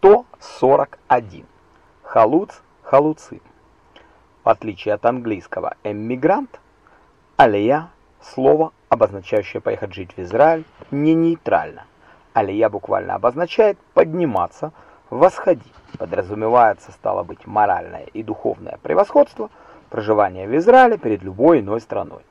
141. Халуц, халуцин. В отличие от английского «эммигрант», «алия» – слово, обозначающее поехать жить в Израиль, не нейтрально. «Алия» буквально обозначает «подниматься», «восходить». Подразумевается, стало быть, моральное и духовное превосходство проживания в Израиле перед любой иной страной.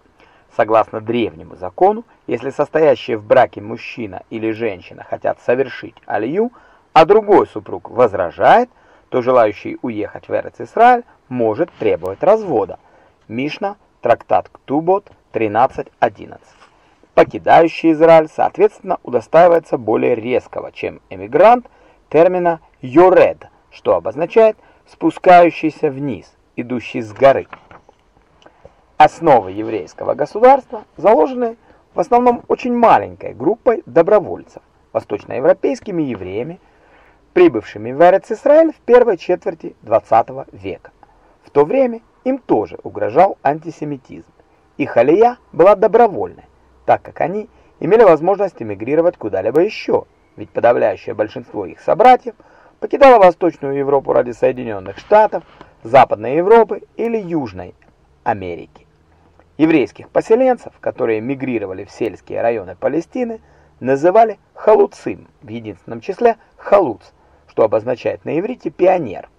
Согласно древнему закону, если состоящие в браке мужчина или женщина хотят совершить алию, а другой супруг возражает, то желающий уехать в Эрец-Исраиль может требовать развода. Мишна, трактат Ктубот 13.11. Покидающий Израиль, соответственно, удостаивается более резкого, чем эмигрант, термина «йоред», что обозначает «спускающийся вниз», идущий с горы. Основы еврейского государства заложены в основном очень маленькой группой добровольцев, восточноевропейскими евреями, прибывшими в Эрец-Исраэль в первой четверти XX века. В то время им тоже угрожал антисемитизм. Их алия была добровольной, так как они имели возможность эмигрировать куда-либо еще, ведь подавляющее большинство их собратьев покидало Восточную Европу ради Соединенных Штатов, Западной Европы или Южной Америки. Еврейских поселенцев, которые мигрировали в сельские районы Палестины, называли халуцим, в единственном числе халуц, что обозначает на иврите «пионер».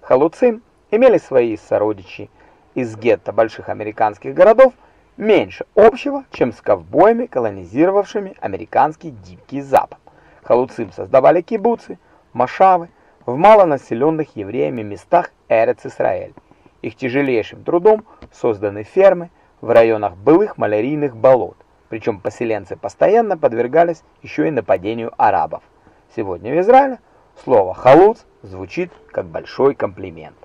Халуцим имели свои сородичи из гетто больших американских городов меньше общего, чем с ковбоями, колонизировавшими американский Дикий Запад. Халуцим создавали кибуцы, машавы в малонаселенных евреями местах Эрец-Исраэль. Их тяжелейшим трудом созданы фермы в районах былых малярийных болот, причем поселенцы постоянно подвергались еще и нападению арабов. Сегодня в Израиле Слово «халуц» звучит как большой комплимент.